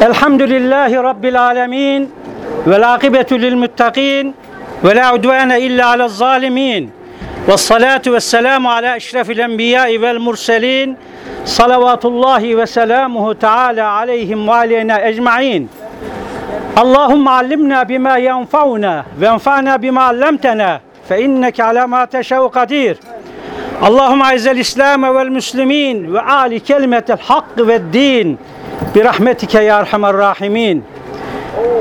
Elhamdülillahi Rabbil alemin ve akıbetu lil muttakin ve la udvane illa alel zalimin ve salatu ve selamu ala eşrefil enbiyai vel murselin salavatullahi ve selamuhu teala aleyhim ve aleyna ecma'in Allahümme allimna bima yenfa'una ve enfa'na Allahümme aizel İslam vel müslimin ve ali kelimetel hakkı ve din bir rahmetike ya erhamer rahimin.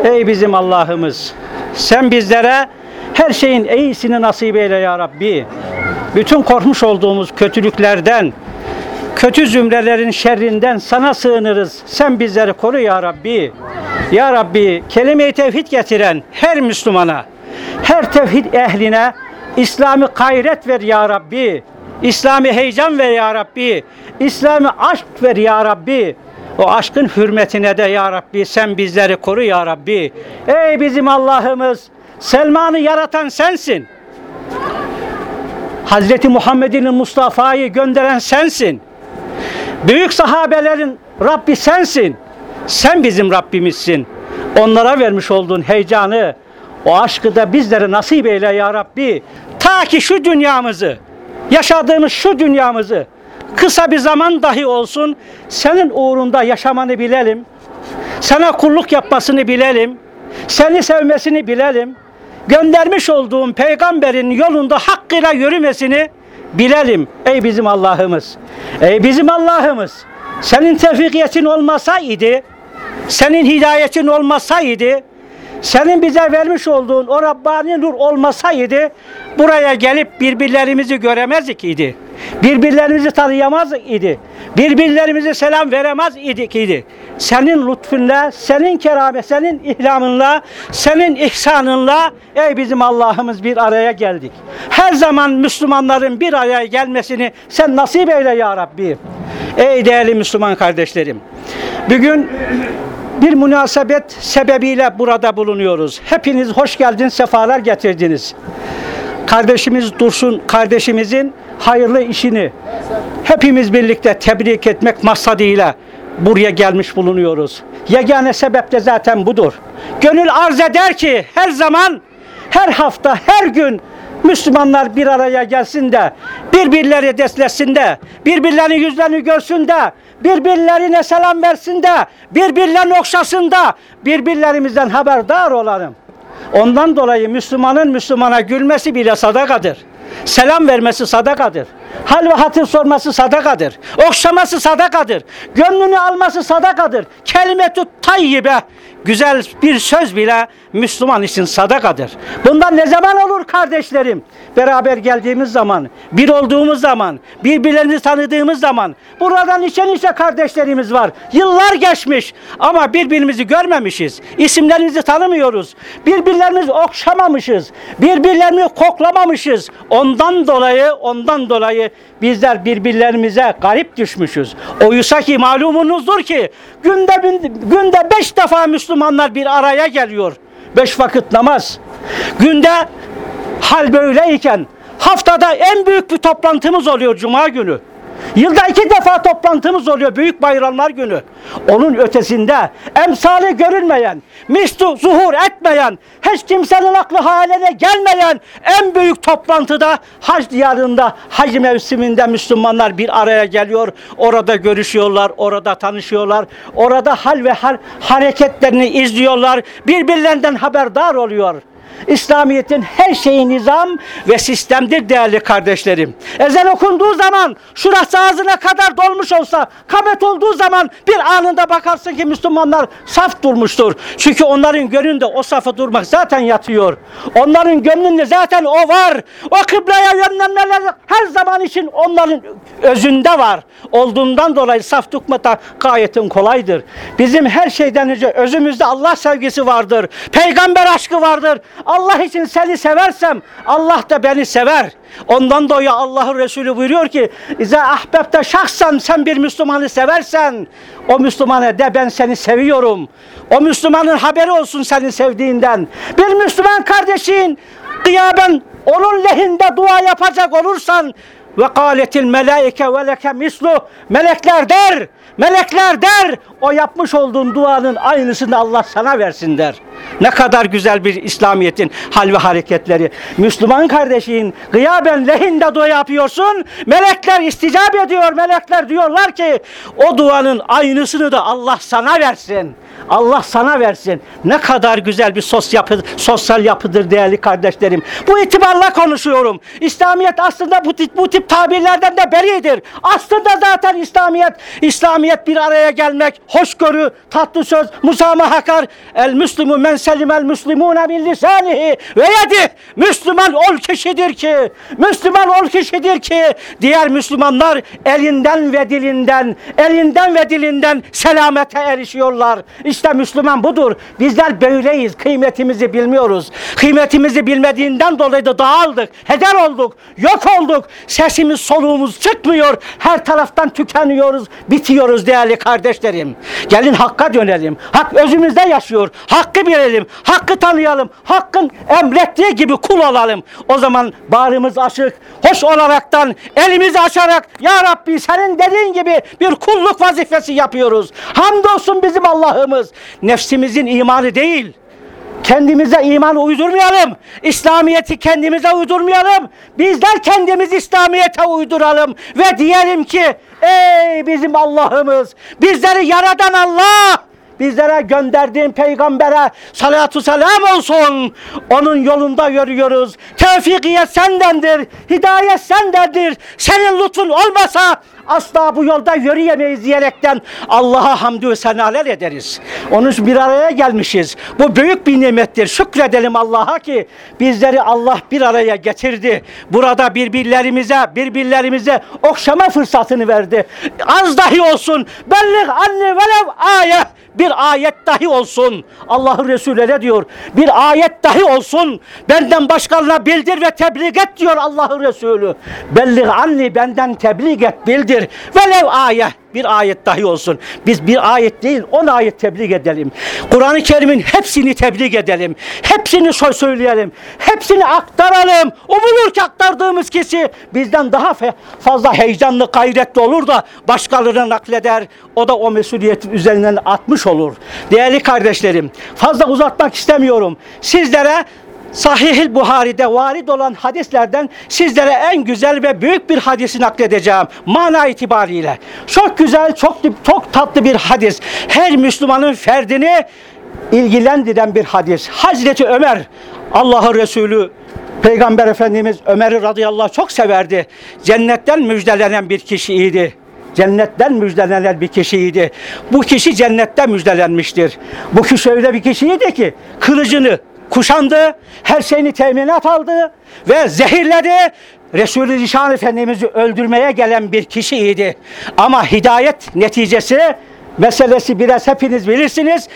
Ey bizim Allah'ımız sen bizlere her şeyin iyisini nasip eyle ya Rabbi. Bütün korkmuş olduğumuz kötülüklerden, kötü zümrelerin şerrinden sana sığınırız. Sen bizleri koru ya Rabbi. Ya Rabbi kelime-i tevhid getiren her Müslümana, her tevhid ehline İslami gayret ver ya Rabbi. İslami heyecan ver ya Rabbi. İslami aşk ver ya Rabbi. O aşkın hürmetine de ya Rabbi sen bizleri koru ya Rabbi. Ey bizim Allah'ımız Selman'ı yaratan sensin. Hazreti Muhammed'in Mustafa'yı gönderen sensin. Büyük sahabelerin Rabbi sensin. Sen bizim Rabbimizsin. Onlara vermiş olduğun heyecanı, o aşkı da bizlere nasip eyle ya Rabbi. Ta ki şu dünyamızı, yaşadığımız şu dünyamızı kısa bir zaman dahi olsun senin uğrunda yaşamanı bilelim. Sana kulluk yapmasını bilelim. Seni sevmesini bilelim. Göndermiş olduğun peygamberin yolunda hakkıyla yürümesini bilelim. Ey bizim Allah'ımız. Ey bizim Allah'ımız. Senin tevfikiyetin olmasaydı, senin hidayetin olmasaydı, senin bize vermiş olduğun o Rabbani nur olmasaydı buraya gelip birbirlerimizi göremezdik idi. Birbirlerimizi tanıyamaz idi. Birbirlerimize selam veremez idik idi. Senin lütfunla, senin keramet, senin ihlamınla, senin ihsanınla ey bizim Allah'ımız bir araya geldik. Her zaman Müslümanların bir araya gelmesini sen nasip eyle ya Rabbi. Ey değerli Müslüman kardeşlerim. Bugün bir münasebet sebebiyle burada bulunuyoruz. Hepiniz hoş geldiniz, sefalar getirdiniz. Kardeşimiz Dursun kardeşimizin hayırlı işini hepimiz birlikte tebrik etmek maksadıyla buraya gelmiş bulunuyoruz. Yegane sebep de zaten budur. Gönül arz eder ki her zaman, her hafta, her gün Müslümanlar bir araya gelsin de, birbirleri deslesin de, birbirlerinin yüzlerini görsün de, birbirlerine selam versin de, birbirlerini okşasın da, birbirlerimizden haberdar olalım. Ondan dolayı Müslümanın Müslümana gülmesi bile sadakadır. Selam vermesi sadakadır. Hal ve hatır sorması sadakadır. Okşaması sadakadır. Gönlünü alması sadakadır. Kelime-tü tayyibe güzel bir söz bile Müslüman için sadakadır. Bundan ne zaman olur kardeşlerim? Beraber geldiğimiz zaman, bir olduğumuz zaman, birbirlerini tanıdığımız zaman. Buradan içe içe kardeşlerimiz var. Yıllar geçmiş ama birbirimizi görmemişiz. İsimlerimizi tanımıyoruz. Birbirlerimizi okşamamışız. Birbirlerini koklamamışız. Ondan dolayı, ondan dolayı bizler birbirlerimize garip düşmüşüz. Oysa ki malumunuzdur ki günde günde beş defa Müslümanlar bir araya geliyor. Beş vakit namaz. Günde hal böyleyken haftada en büyük bir toplantımız oluyor Cuma günü. Yılda iki defa toplantımız oluyor büyük bayramlar günü. Onun ötesinde emsali görülmeyen, mislu zuhur etmeyen, hiç kimsenin aklı haline gelmeyen en büyük toplantıda hac diyarında, hac mevsiminde Müslümanlar bir araya geliyor. Orada görüşüyorlar, orada tanışıyorlar. Orada hal ve hal hareketlerini izliyorlar. Birbirlerinden haberdar oluyor. İslamiyet'in her şeyi nizam ve sistemdir değerli kardeşlerim. Ezan okunduğu zaman şurası ağzına kadar dolmuş olsa, kabet olduğu zaman bir anında bakarsın ki Müslümanlar saf durmuştur. Çünkü onların gönlünde o safı durmak zaten yatıyor. Onların gönlünde zaten o var. O kıbleye yönlenmeler her zaman için onların özünde var. Olduğundan dolayı saf tutmak da gayetin kolaydır. Bizim her şeyden önce özümüzde Allah sevgisi vardır. Peygamber aşkı vardır. Allah için seni seversem Allah da beni sever. Ondan dolayı Allah'ın Resulü buyuruyor ki İze ahbebte şahsen sen bir Müslümanı seversen o Müslümana de ben seni seviyorum. O Müslümanın haberi olsun seni sevdiğinden. Bir Müslüman kardeşin kıyaben onun lehinde dua yapacak olursan ve kâletil melaike ve leke mislu melekler der melekler der o yapmış olduğun duanın aynısını Allah sana versin der. Ne kadar güzel bir İslamiyet'in hal ve hareketleri. Müslüman kardeşin gıyaben lehinde dua yapıyorsun. Melekler isticap ediyor. Melekler diyorlar ki o duanın aynısını da Allah sana versin. Allah sana versin. Ne kadar güzel bir sos yapı, sosyal yapıdır değerli kardeşlerim. Bu itibarla konuşuyorum. İslamiyet aslında bu tip, bu tip tabirlerden de beridir. Aslında zaten İslamiyet, İslamiyet bir araya gelmek, hoşgörü, tatlı söz, musamaha El Müslümü men selimel müslimune min lisanihi ve yedi. Müslüman ol kişidir ki, Müslüman ol kişidir ki diğer Müslümanlar elinden ve dilinden, elinden ve dilinden selamete erişiyorlar. İşte Müslüman budur. Bizler böyleyiz. Kıymetimizi bilmiyoruz. Kıymetimizi bilmediğinden dolayı da dağıldık. Heder olduk. Yok olduk. Sesimiz soluğumuz çıkmıyor. Her taraftan tükeniyoruz. Bitiyoruz değerli kardeşlerim. Gelin Hakk'a dönelim. Hak özümüzde yaşıyor. Hakkı bilelim. Hakkı tanıyalım. Hakkın emrettiği gibi kul olalım. O zaman bağrımız açık. Hoş olaraktan elimizi açarak Ya Rabbi senin dediğin gibi bir kulluk vazifesi yapıyoruz. Hamdolsun bizim Allah'ımız. Nefsimizin imanı değil. Kendimize iman uydurmayalım. İslamiyet'i kendimize uydurmayalım. Bizler kendimiz İslamiyet'e uyduralım. Ve diyelim ki ey bizim Allah'ımız bizleri yaradan Allah bizlere gönderdiğin peygambere salatu selam olsun. Onun yolunda yürüyoruz. Tevfikiyet sendendir. Hidayet sendendir. Senin lütfun olmasa asla bu yolda yürüyemeyiz diyerekten Allah'a hamdü senaler ederiz. Onun için bir araya gelmişiz. Bu büyük bir nimettir. Şükredelim Allah'a ki bizleri Allah bir araya getirdi. Burada birbirlerimize, birbirlerimize okşama fırsatını verdi. Az dahi olsun. Belli anne velev ayet bir ayet dahi olsun. Allah'ın Resulü ne diyor? Bir ayet dahi olsun. Benden başkalarına bildir ve tebliğ et diyor Allah'ın Resulü. Belli anni benden tebliğ et bildir. Velev ayet bir ayet dahi olsun. Biz bir ayet değil on ayet tebliğ edelim. Kur'an-ı Kerim'in hepsini tebliğ edelim. Hepsini söyleyelim. Hepsini aktaralım. Umulur ki aktardığımız kişi bizden daha fazla heyecanlı, gayretli olur da başkalarına nakleder. O da o mesuliyetin üzerinden atmış olur. Değerli kardeşlerim, fazla uzatmak istemiyorum. Sizlere Sahih-i Buhari'de varid olan hadislerden sizlere en güzel ve büyük bir hadisi nakledeceğim. Mana itibariyle. Çok güzel, çok çok tatlı bir hadis. Her Müslümanın ferdini ilgilendiren bir hadis. Hazreti Ömer, Allah'ın Resulü Peygamber Efendimiz Ömer'i radıyallahu çok severdi. Cennetten müjdelenen bir kişiydi. Cennetten müjdelenen bir kişiydi. Bu kişi cennette müjdelenmiştir. Bu kişi öyle bir kişiydi ki kılıcını kuşandı, her şeyini teminat aldı ve zehirledi. Resulü Zişan Efendimiz'i öldürmeye gelen bir kişiydi. Ama hidayet neticesi meselesi biraz hepiniz bilirsiniz.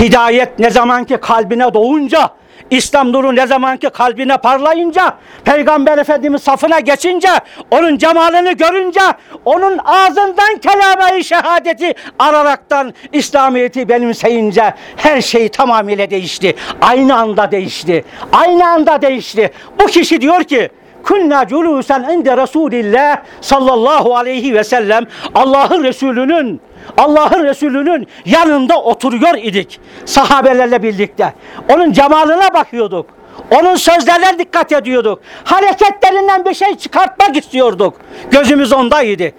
Hidayet ne zamanki kalbine doğunca İslam nuru ne zamanki kalbine parlayınca, Peygamber Efendimiz safına geçince, onun cemalini görünce, onun ağzından kelame-i şehadeti araraktan İslamiyet'i benimseyince her şey tamamıyla değişti. Aynı anda değişti. Aynı anda değişti. Bu kişi diyor ki, Kunna culusen inde Resulillah sallallahu aleyhi ve sellem Allah'ın Resulü'nün Allah'ın Resulü'nün yanında oturuyor idik sahabelerle birlikte. Onun cemalına bakıyorduk. Onun sözlerine dikkat ediyorduk. Hareketlerinden bir şey çıkartmak istiyorduk. Gözümüz ondaydı.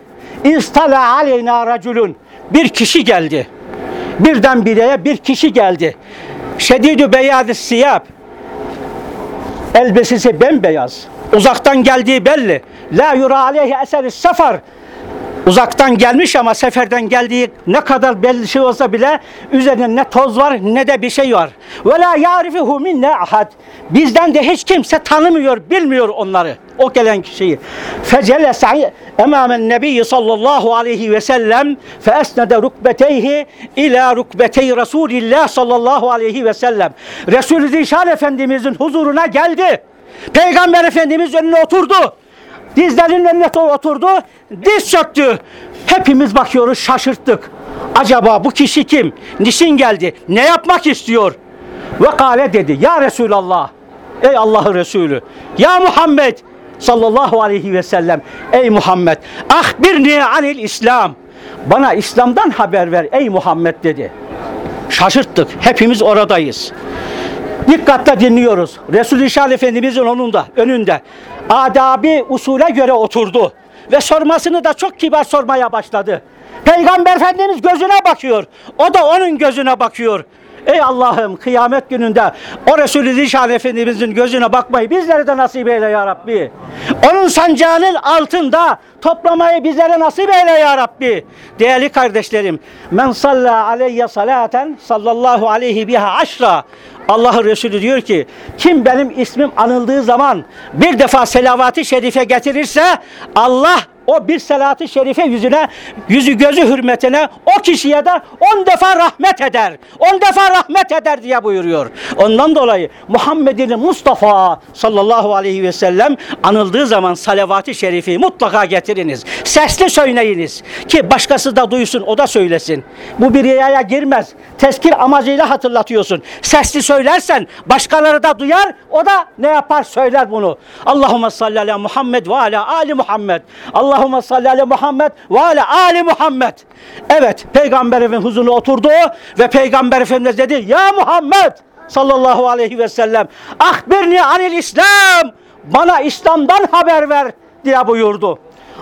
İstala aleyna raculun. Bir kişi geldi. Birdenbire bir kişi geldi. Şedidü beyadü siyab. Elbisesi bembeyaz. Uzaktan geldiği belli. La yura aleyhi eseri sefer. Uzaktan gelmiş ama seferden geldiği ne kadar belli şey olsa bile üzerinde ne toz var ne de bir şey var. Ve la yarifuhu minne ahad. Bizden de hiç kimse tanımıyor, bilmiyor onları. O gelen kişiyi. Fecelese emamen nebiyyi sallallahu aleyhi ve sellem fe esnede rukbeteyhi ila rukbetey Resulillah sallallahu aleyhi ve sellem. Resulü Zişan Efendimizin huzuruna geldi. Peygamber Efendimiz önüne oturdu. Dizlerinin önüne oturdu, diz çöktü. Hepimiz bakıyoruz, şaşırttık. Acaba bu kişi kim? Niçin geldi? Ne yapmak istiyor? Ve kale dedi, Ya Resulallah, ey Allah'ın Resulü, Ya Muhammed, sallallahu aleyhi ve sellem ey Muhammed ahbirni anil İslam bana İslam'dan haber ver ey Muhammed dedi. Şaşırttık. Hepimiz oradayız. Dikkatle dinliyoruz. Resul-i Şah Efendimizin onun da önünde. Adabi usule göre oturdu. Ve sormasını da çok kibar sormaya başladı. Peygamber Efendimiz gözüne bakıyor. O da onun gözüne bakıyor. Ey Allah'ım kıyamet gününde o Resulü Zişan Efendimizin gözüne bakmayı bizlere de nasip eyle ya Rabbi. Onun sancağının altında toplamayı bizlere nasip eyle ya Rabbi. Değerli kardeşlerim, men salla aleyye salaten sallallahu aleyhi biha aşra. Allah'ın Resulü diyor ki kim benim ismim anıldığı zaman bir defa selavat-ı şerife getirirse Allah o bir salatı şerife yüzüne, yüzü gözü hürmetine o kişiye de on defa rahmet eder. On defa rahmet eder diye buyuruyor. Ondan dolayı Muhammed'in Mustafa sallallahu aleyhi ve sellem anıldığı zaman salavat-ı şerifi mutlaka getiriniz. Sesli söyleyiniz ki başkası da duysun o da söylesin. Bu bir riyaya girmez. Tezkir amacıyla hatırlatıyorsun. Sesli söylersen başkaları da duyar o da ne yapar söyler bunu. Allahümme salli ala Muhammed ve ala Ali Muhammed. Allahümme salli Muhammed ve ala Ali Muhammed. Evet Peygamber Efendimiz huzuruna oturdu ve Peygamber Efendimiz dedi ya Muhammed sallallahu aleyhi ve sellem ahbirni anil İslam bana İslam'dan haber ver diye buyurdu.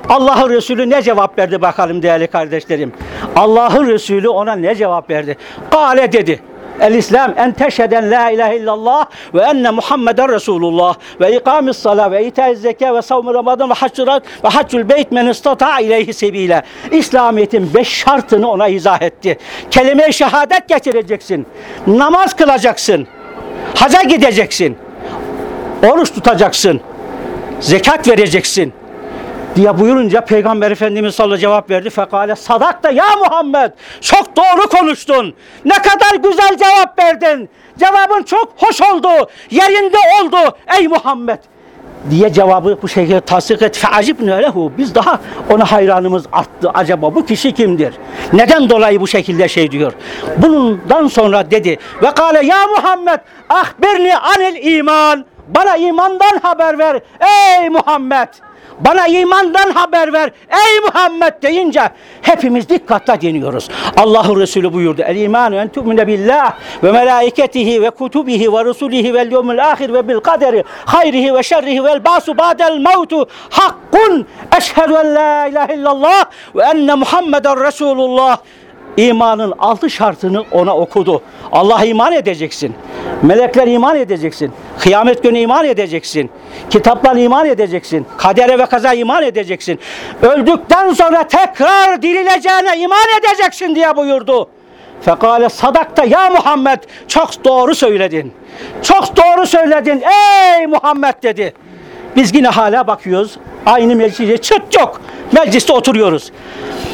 Allah'ın Resulü ne cevap verdi bakalım değerli kardeşlerim. Allah'ın Resulü ona ne cevap verdi? Kale dedi. El İslam en teşheden la ilahe illallah ve enne Muhammeden Resulullah ve ikamis sala ve itaiz zeka ve savm Ramazan ve haccurat ve haccul beyt men istata ileyhi sebile. İslamiyet'in beş şartını ona izah etti. Kelime-i şehadet getireceksin. Namaz kılacaksın. Haca gideceksin. Oruç tutacaksın. Zekat vereceksin diye buyurunca Peygamber Efendimiz sallallahu cevap verdi. Fekale sadak da ya Muhammed çok doğru konuştun. Ne kadar güzel cevap verdin. Cevabın çok hoş oldu. Yerinde oldu ey Muhammed diye cevabı bu şekilde tasdik et. Feacibne lehu. Biz daha ona hayranımız arttı. Acaba bu kişi kimdir? Neden dolayı bu şekilde şey diyor? Bundan sonra dedi ve kale ya Muhammed ahbirni anil iman. Bana imandan haber ver ey Muhammed. Bana imandan haber ver ey Muhammed deyince hepimiz dikkatle dinliyoruz. Allah'ın Resulü buyurdu. El imanu en tu'mine billah ve melaiketihi ve kutubihi ve rusulihi vel yevmil ahir ve bil kaderi hayrihi ve şerrihi vel basu ba'del mevtu hakkun eşhedü en la ilahe illallah ve enne Muhammeden Resulullah İmanın altı şartını ona okudu. Allah'a iman edeceksin. Melekler iman edeceksin. Kıyamet günü iman edeceksin. Kitaplara iman edeceksin. Kadere ve kaza iman edeceksin. Öldükten sonra tekrar dirileceğine iman edeceksin diye buyurdu. Fekale sadakta ya Muhammed çok doğru söyledin. Çok doğru söyledin ey Muhammed dedi. Biz yine hala bakıyoruz. Aynı meclise çıt yok. Mecliste oturuyoruz.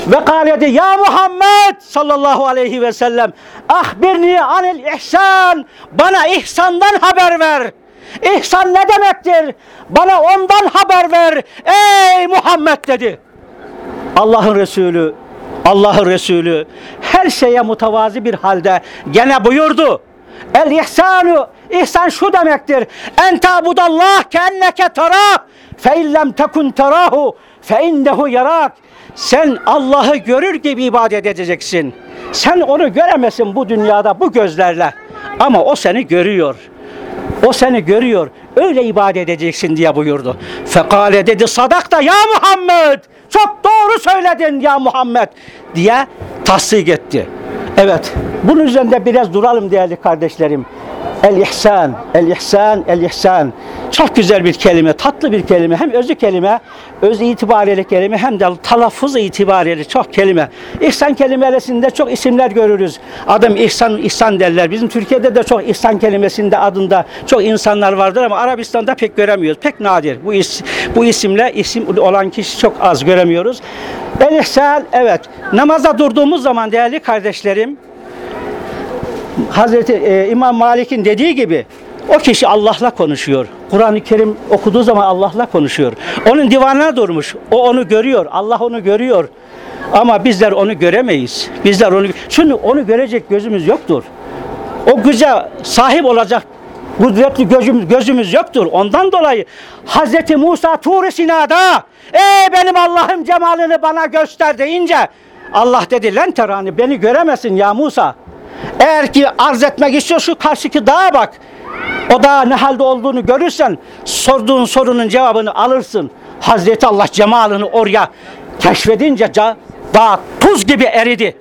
Ve kâle dedi ya Muhammed sallallahu aleyhi ve sellem ahbirni anil ihsan bana ihsandan haber ver. İhsan ne demektir? Bana ondan haber ver. Ey Muhammed dedi. Allah'ın Resulü Allah'ın Resulü her şeye mutavazi bir halde gene buyurdu. El ihsanu ihsan şu demektir. En tabudallah ke enneke tarah fe illem tekun tarahu fe innehu yarak. Sen Allah'ı görür gibi ibadet edeceksin. Sen onu göremezsin bu dünyada bu gözlerle. Ama o seni görüyor. O seni görüyor. Öyle ibadet edeceksin diye buyurdu. Fekale dedi sadakta ya Muhammed. Çok doğru söyledin ya Muhammed diye tasdik etti. Evet. Bunun üzerinde biraz duralım değerli kardeşlerim. El ihsan, el ihsan, el ihsan. Çok güzel bir kelime, tatlı bir kelime. Hem özü kelime, öz itibariyle kelime hem de telaffuz itibariyle çok kelime. İhsan kelimesinde çok isimler görürüz. Adam ihsan, ihsan derler. Bizim Türkiye'de de çok ihsan kelimesinde adında çok insanlar vardır ama Arabistan'da pek göremiyoruz. Pek nadir. Bu is, bu isimle isim olan kişi çok az göremiyoruz. El ihsan, evet. Namaza durduğumuz zaman değerli kardeşlerim, Hazreti e, İmam Malik'in dediği gibi o kişi Allah'la konuşuyor. Kur'an-ı Kerim okuduğu zaman Allah'la konuşuyor. Onun divanına durmuş. O onu görüyor. Allah onu görüyor. Ama bizler onu göremeyiz. Bizler onu çünkü onu görecek gözümüz yoktur. O güce sahip olacak kudretli gözümüz, gözümüz yoktur. Ondan dolayı Hazreti Musa Tur-i Sina'da ey benim Allah'ım cemalini bana göster deyince Allah dedi lan terani beni göremezsin ya Musa. Eğer ki arz etmek istiyor şu karşıki dağa bak. O da ne halde olduğunu görürsen sorduğun sorunun cevabını alırsın. Hazreti Allah cemalını oraya keşfedince dağ tuz gibi eridi.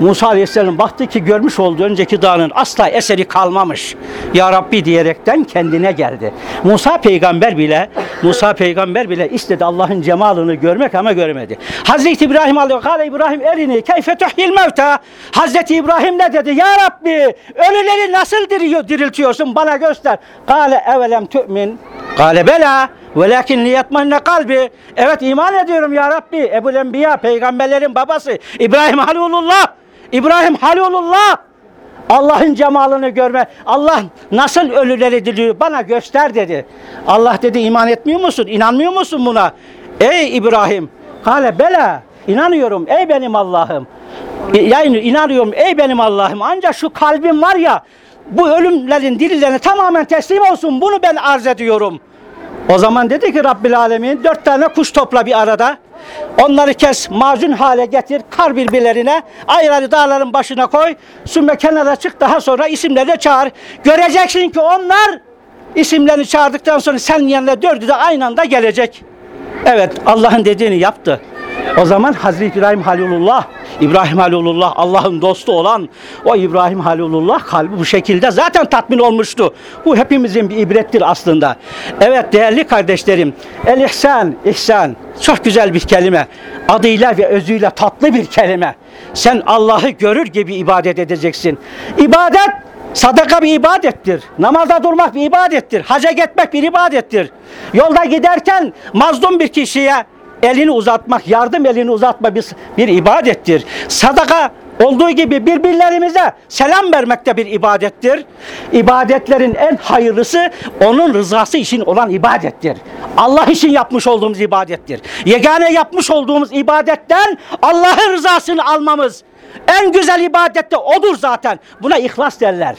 Musa Aleyhisselam baktı ki görmüş olduğu önceki dağın asla eseri kalmamış. Ya Rabbi diyerekten kendine geldi. Musa peygamber bile Musa peygamber bile istedi Allah'ın cemalını görmek ama göremedi. Hazreti İbrahim Aleyhisselam İbrahim erini keyfe tuhyil mevta. Hazreti İbrahim ne dedi? Ya Rabbi ölüleri nasıl diriyor, diriltiyorsun bana göster. Kale evelem tü'min. Kale bela. Velakin liyatmanne kalbi. Evet iman ediyorum ya Rabbi. Ebul Enbiya peygamberlerin babası İbrahim Halilullah. İbrahim Halilullah. Allah'ın cemalını görme. Allah nasıl ölüleri diliyor bana göster dedi. Allah dedi iman etmiyor musun? İnanmıyor musun buna? Ey İbrahim. Kale bela. İnanıyorum ey benim Allah'ım. Yani inanıyorum ey benim Allah'ım. Ancak şu kalbim var ya bu ölümlerin dirilerine tamamen teslim olsun. Bunu ben arz ediyorum. O zaman dedi ki Rabbil Alemin dört tane kuş topla bir arada. Onları kes, macun hale getir, kar birbirlerine, ayrı dağların başına koy, sümme kenara çık, daha sonra isimlerini çağır. Göreceksin ki onlar isimlerini çağırdıktan sonra senin yanına dördü de aynı anda gelecek. Evet, Allah'ın dediğini yaptı. O zaman Hazreti İbrahim Halilullah, İbrahim Halilullah Allah'ın dostu olan o İbrahim Halilullah kalbi bu şekilde zaten tatmin olmuştu. Bu hepimizin bir ibrettir aslında. Evet değerli kardeşlerim, el ihsan, ihsan çok güzel bir kelime. Adıyla ve özüyle tatlı bir kelime. Sen Allah'ı görür gibi ibadet edeceksin. İbadet Sadaka bir ibadettir. Namazda durmak bir ibadettir. Haca gitmek bir ibadettir. Yolda giderken mazlum bir kişiye elini uzatmak, yardım elini uzatma bir, bir ibadettir. Sadaka olduğu gibi birbirlerimize selam vermek de bir ibadettir. İbadetlerin en hayırlısı onun rızası için olan ibadettir. Allah için yapmış olduğumuz ibadettir. Yegane yapmış olduğumuz ibadetten Allah'ın rızasını almamız en güzel ibadet de odur zaten. Buna ihlas derler.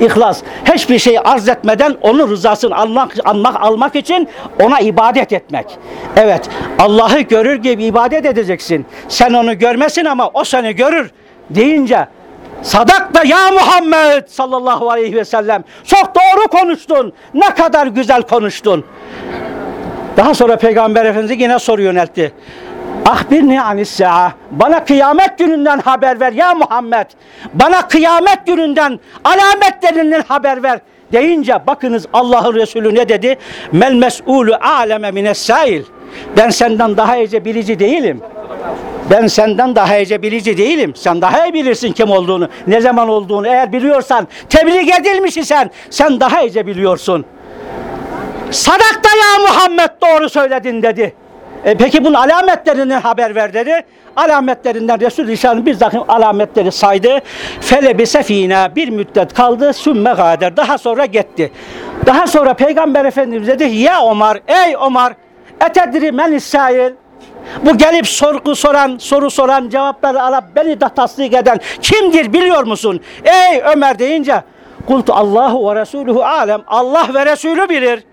İhlas. Hiçbir şey arz etmeden onun rızasını almak, almak, almak için ona ibadet etmek. Evet. Allah'ı görür gibi ibadet edeceksin. Sen onu görmesin ama o seni görür deyince Sadak da ya Muhammed sallallahu aleyhi ve sellem. Çok doğru konuştun. Ne kadar güzel konuştun. Daha sonra Peygamber Efendimiz yine soru yöneltti. Ahbirni anis sa'a. Bana kıyamet gününden haber ver ya Muhammed. Bana kıyamet gününden alametlerinden haber ver deyince bakınız Allah'ın Resulü ne dedi? Mel mes'ulu aleme mines sail. Ben senden daha iyice bilici değilim. Ben senden daha iyice bilici değilim. Sen daha iyi bilirsin kim olduğunu, ne zaman olduğunu. Eğer biliyorsan, tebliğ edilmiş isen sen daha iyice biliyorsun. Sadakta ya Muhammed doğru söyledin dedi. E peki bunun alametlerinden haber ver dedi. Alametlerinden Resul-i İsa'nın takım alametleri saydı. Felebise fîne bir müddet kaldı. Sümme gader. Daha sonra gitti. Daha sonra Peygamber Efendimiz dedi ya Omar, ey Omar, etedri men İsrail. Bu gelip sorgu soran, soru soran, cevapları alıp beni de tasdik eden kimdir biliyor musun? Ey Ömer deyince kultu Allahu ve Resuluhu alem. Allah ve Resulü bilir.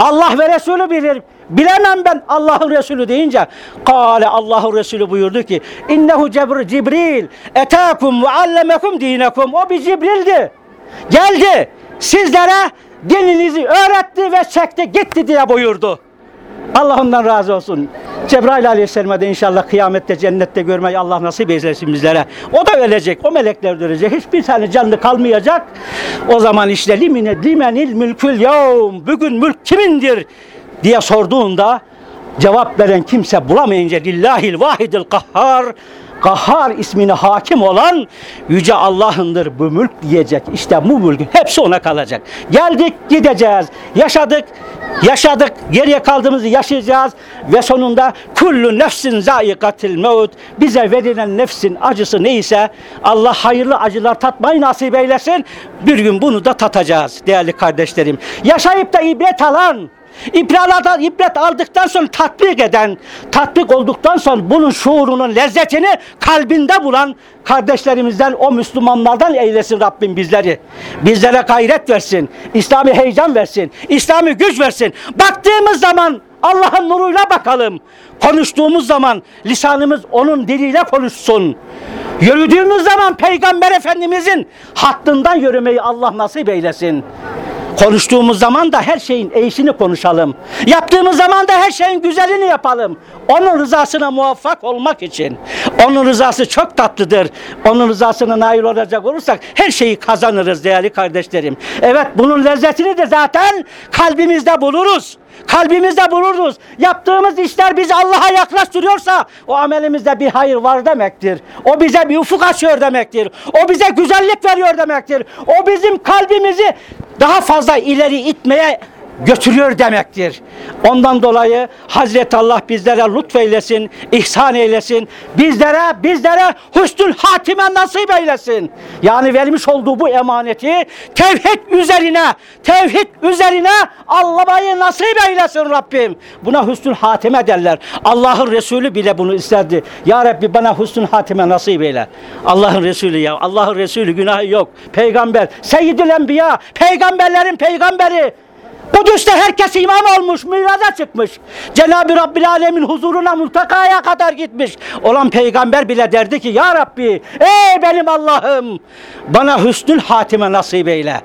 Allah ve Resulü bilir. Bilemem ben Allah'ın Resulü deyince Kale Allah'ın Resulü buyurdu ki İnnehu cebr Cibril etâkum ve allemekum dinekum O bir Cibril'di. Geldi sizlere dininizi öğretti ve çekti gitti diye buyurdu. Allah ondan razı olsun. Cebrail Aleyhisselam'a da inşallah kıyamette cennette görmeyi Allah nasip eylesin bizlere. O da ölecek. O melekler de ölecek. Hiçbir tane canlı kalmayacak. O zaman işte limine limenil mülkül yevm. Bugün mülk kimindir diye sorduğunda cevap veren kimse bulamayınca lillahil vahidil kahhar Kahhar ismine hakim olan Yüce Allah'ındır bu mülk diyecek. İşte bu mülkün hepsi ona kalacak. Geldik gideceğiz. Yaşadık yaşadık. Geriye kaldığımızı yaşayacağız. Ve sonunda kullu nefsin zaikatil mevut. Bize verilen nefsin acısı neyse Allah hayırlı acılar tatmayı nasip eylesin. Bir gün bunu da tatacağız değerli kardeşlerim. Yaşayıp da ibret alan İbraladan ibret aldıktan sonra tatbik eden, tatbik olduktan sonra bunun şuurunun lezzetini kalbinde bulan kardeşlerimizden, o Müslümanlardan eylesin Rabbim bizleri. Bizlere gayret versin, İslami heyecan versin, İslami güç versin. Baktığımız zaman Allah'ın nuruyla bakalım. Konuştuğumuz zaman lisanımız onun diliyle konuşsun. Yürüdüğümüz zaman Peygamber Efendimizin hattından yürümeyi Allah nasip eylesin. Konuştuğumuz zaman da her şeyin iyisini konuşalım. Yaptığımız zaman da her şeyin güzelini yapalım. Onun rızasına muvaffak olmak için. Onun rızası çok tatlıdır. Onun rızasına nail olacak olursak her şeyi kazanırız değerli kardeşlerim. Evet bunun lezzetini de zaten kalbimizde buluruz. Kalbimizde buluruz. Yaptığımız işler bizi Allah'a yaklaştırıyorsa o amelimizde bir hayır var demektir. O bize bir ufuk açıyor demektir. O bize güzellik veriyor demektir. O bizim kalbimizi daha fazla ileri itmeye götürüyor demektir. Ondan dolayı Hazreti Allah bizlere lütfeylesin, ihsan eylesin. Bizlere, bizlere hüsnül hatime nasip eylesin. Yani vermiş olduğu bu emaneti tevhid üzerine, tevhid üzerine Allah'ı nasip eylesin Rabbim. Buna hüsnül hatime derler. Allah'ın Resulü bile bunu isterdi. Ya Rabbi bana hüsnül hatime nasip eyle. Allah'ın Resulü ya. Allah'ın Resulü günahı yok. Peygamber. Seyyidül Enbiya. Peygamberlerin peygamberi. Kudüs'te herkes imam olmuş, miraza çıkmış. Cenab-ı Rabbil Alemin huzuruna multakaya kadar gitmiş. Olan peygamber bile derdi ki Ya Rabbi, ey benim Allah'ım bana hüsnül hatime nasip eyle.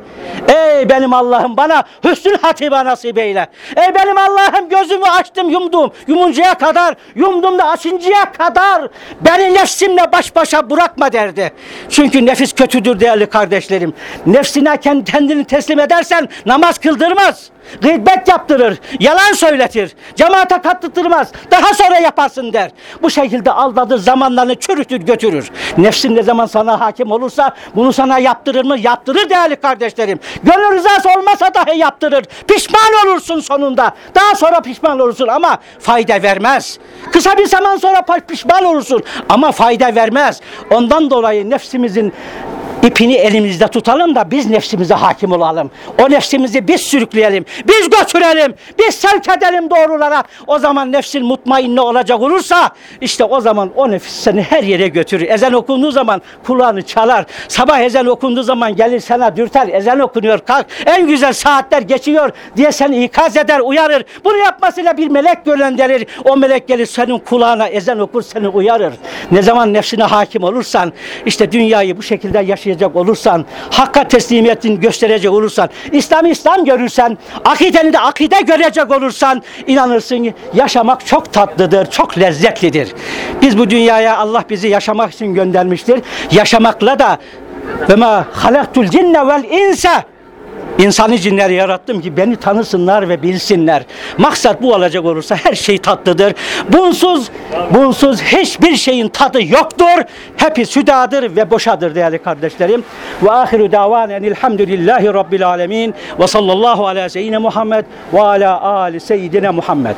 Ey benim Allah'ım bana hüsnül hatime nasip eyle. Ey benim Allah'ım gözümü açtım yumdum. Yumuncaya kadar, yumdum da açıncaya kadar beni nefsimle baş başa bırakma derdi. Çünkü nefis kötüdür değerli kardeşlerim. Nefsine kendini teslim edersen namaz kıldırmaz. Gıybet yaptırır, yalan söyletir, cemaate kattırtmaz, daha sonra yaparsın der. Bu şekilde aldatır, zamanlarını çürütür götürür. Nefsin ne zaman sana hakim olursa bunu sana yaptırır mı? Yaptırır değerli kardeşlerim. Gönül rızası olmasa dahi yaptırır. Pişman olursun sonunda. Daha sonra pişman olursun ama fayda vermez. Kısa bir zaman sonra pişman olursun ama fayda vermez. Ondan dolayı nefsimizin İpini elimizde tutalım da biz nefsimize hakim olalım. O nefsimizi biz sürükleyelim, biz götürelim, biz sevk edelim doğrulara. O zaman nefsin mutmainne olacak olursa işte o zaman o nefis seni her yere götürür. Ezan okunduğu zaman kulağını çalar. Sabah ezan okunduğu zaman gelir sana dürter. Ezan okunuyor kalk. En güzel saatler geçiyor diye seni ikaz eder, uyarır. Bunu yapmasıyla bir melek gönderir. O melek gelir senin kulağına ezan okur seni uyarır. Ne zaman nefsine hakim olursan işte dünyayı bu şekilde yaşayacak olursan, hakka teslimiyetini gösterecek olursan, İslam İslam görürsen, akideni de akide görecek olursan inanırsın yaşamak çok tatlıdır, çok lezzetlidir. Biz bu dünyaya Allah bizi yaşamak için göndermiştir. Yaşamakla da ve ma halaktul cinne vel insa İnsanı cinleri yarattım ki beni tanısınlar ve bilsinler. Maksat bu olacak olursa her şey tatlıdır. Bunsuz, bunsuz hiçbir şeyin tadı yoktur. Hepi südadır ve boşadır değerli kardeşlerim. Ve ahiru davanen elhamdülillahi rabbil alemin ve sallallahu ala seyyidine Muhammed ve ala ali seyyidine Muhammed.